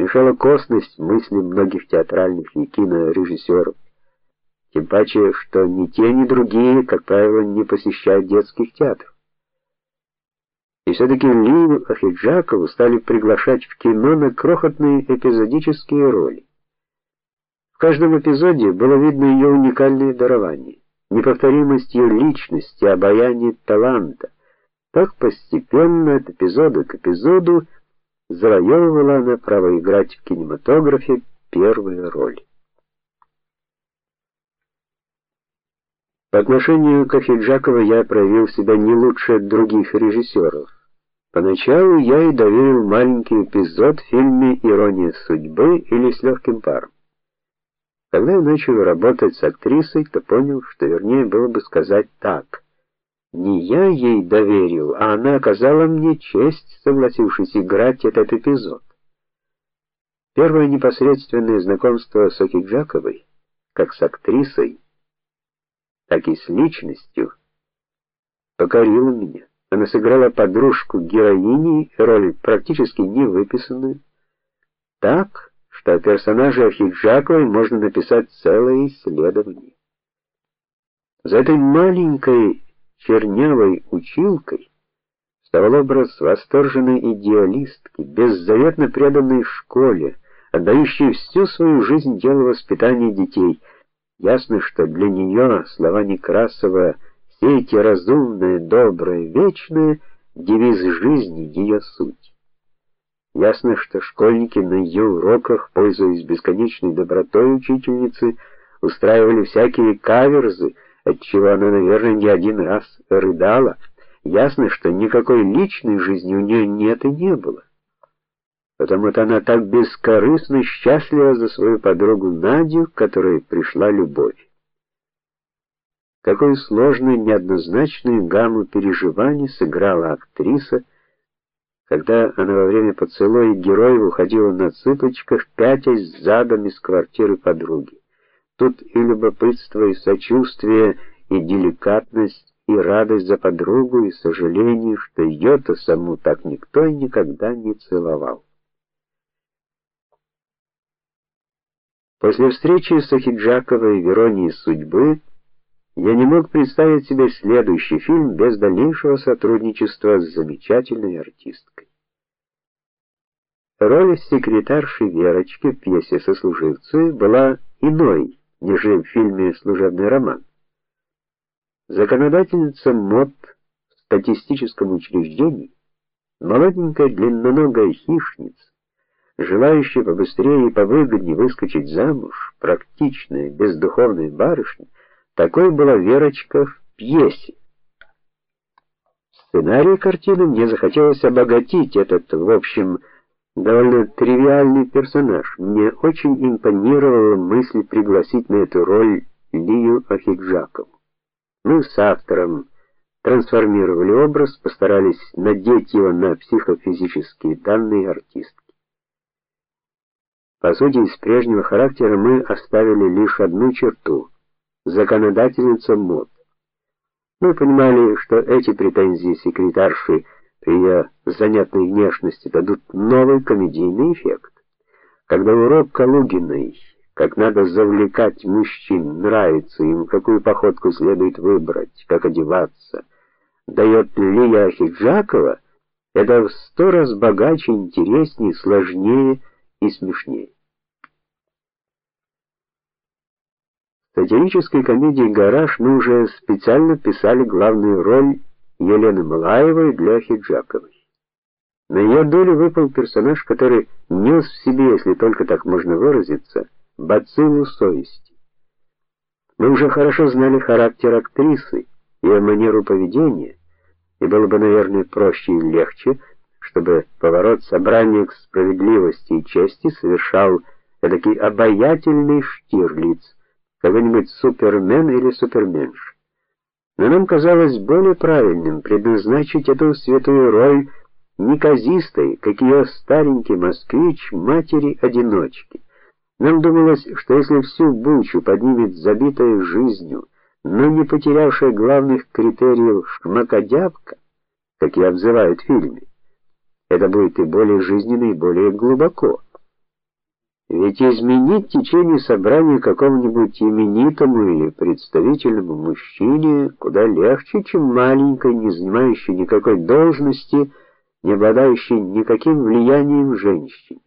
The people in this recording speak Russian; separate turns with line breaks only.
мешала косность мысли многих театральных и кинорежиссеров. Тем паче, что ни те, ни другие, как правило, не посещают детских театров. И все таки Лию Ахиджакову стали приглашать в кино на крохотные эпизодические роли. В каждом эпизоде было видно ее уникальное дарование, неповторимость ее личности, обаяние таланта. Так постепенно от эпизода к эпизоду завоевывала она право играть в кинематографе первые роли. По отношению к Ахиджакову я проявил себя не лучше других режиссеров. Поначалу я ей доверил маленький эпизод в фильме Ирония судьбы или С легким паром. Когда я начал работать с актрисой, то понял, что вернее было бы сказать так: не я ей доверил, а она оказала мне честь, согласившись играть этот эпизод. Первое непосредственное знакомство с Окиджаковой, как с актрисой, так и с личностью, покорила меня. Она сыграла подружку героини, роль практически не выписанную, так, что о персонаже Ахиджаковой можно написать целое исследование. За этой маленькой чернявой училкой вставал образ восторженной идеалистки, беззаветно преданной школе, отдающей всю свою жизнь делу воспитания детей – Ясно, что для нее слова Некрасова все эти разумное, доброе, вечное девиз жизни, ее суть. Ясно, что школьники на ее уроках, пользуясь бесконечной добротой учительницы, устраивали всякие каверзы, отчего она, наверное, не один раз рыдала. Ясно, что никакой личной жизни у нее нет и не было потому-то она так бескорыстно счастлива за свою подругу Надю, к которой пришла любовь. Какую сложную, неоднозначную гамму переживаний сыграла актриса, когда она во время поцелуя героя уходила на цыпочках, пятясь задом из квартиры подруги. Тут и любопытство, и сочувствие, и деликатность, и радость за подругу, и сожаление, что ее-то саму так никто и никогда не целовал. После встречи с Ахиджаковой и Веронией судьбы я не мог представить себе следующий фильм без дальнейшего сотрудничества с замечательной артисткой. Роль секретарши Верочки в пьесе Сослуживцы была иной, нежели в фильме Служебный роман. Законодательница МОД в статистическом учреждении, молоденькая длинноногая хищница, желающая побыстрее и повыгоднее выскочить замуж, практичная, бездуховная барышня, такой была Верочка в пьесе. Сценарий картины мне захотелось обогатить этот, в общем, довольно тривиальный персонаж. Мне очень импонировала мысль пригласить на эту роль Лию Ахиджакову. Мы с автором трансформировали образ, постарались надеть его на психофизические данные артистки. По сути, из прежнего характера мы оставили лишь одну черту законодательница мод. Мы понимали, что эти претензии секретарши при ее занятной внешности дадут новый комедийный эффект. Когда урок Калугиной, как надо завлекать мужчин, нравится им, какую походку следует выбрать, как одеваться, дает Лия Хиджакова, это в сто раз богаче, интереснее, сложнее и смешнее. В сатирической комедии Гараж мы уже специально писали главную роль Елены Малаевой для Хиджаковой. На ее долю выпал персонаж, который нес в себе, если только так можно выразиться, бациллу совести. Мы уже хорошо знали характер актрисы, ее манеру поведения, и было бы, наверное, проще и легче, чтобы поворот собрания к справедливости и чести совершал такой обаятельный Штирлиц, какой-нибудь супермен или суперменш. Но нам казалось более правильным предназначить эту святую роль неказистой, как ее старенький москвич, матери-одиночки. Нам думалось, что если всю бучу поднимет забитая жизнью, но не потерявшая главных критериев шмакодявка, как ее обзывают в фильме, это будет и более жизненно, и более глубоко. Ведь изменить течение собрания какому-нибудь именитому или представительному мужчине куда легче, чем маленькой, не занимающей никакой должности, не обладающей никаким влиянием женщине.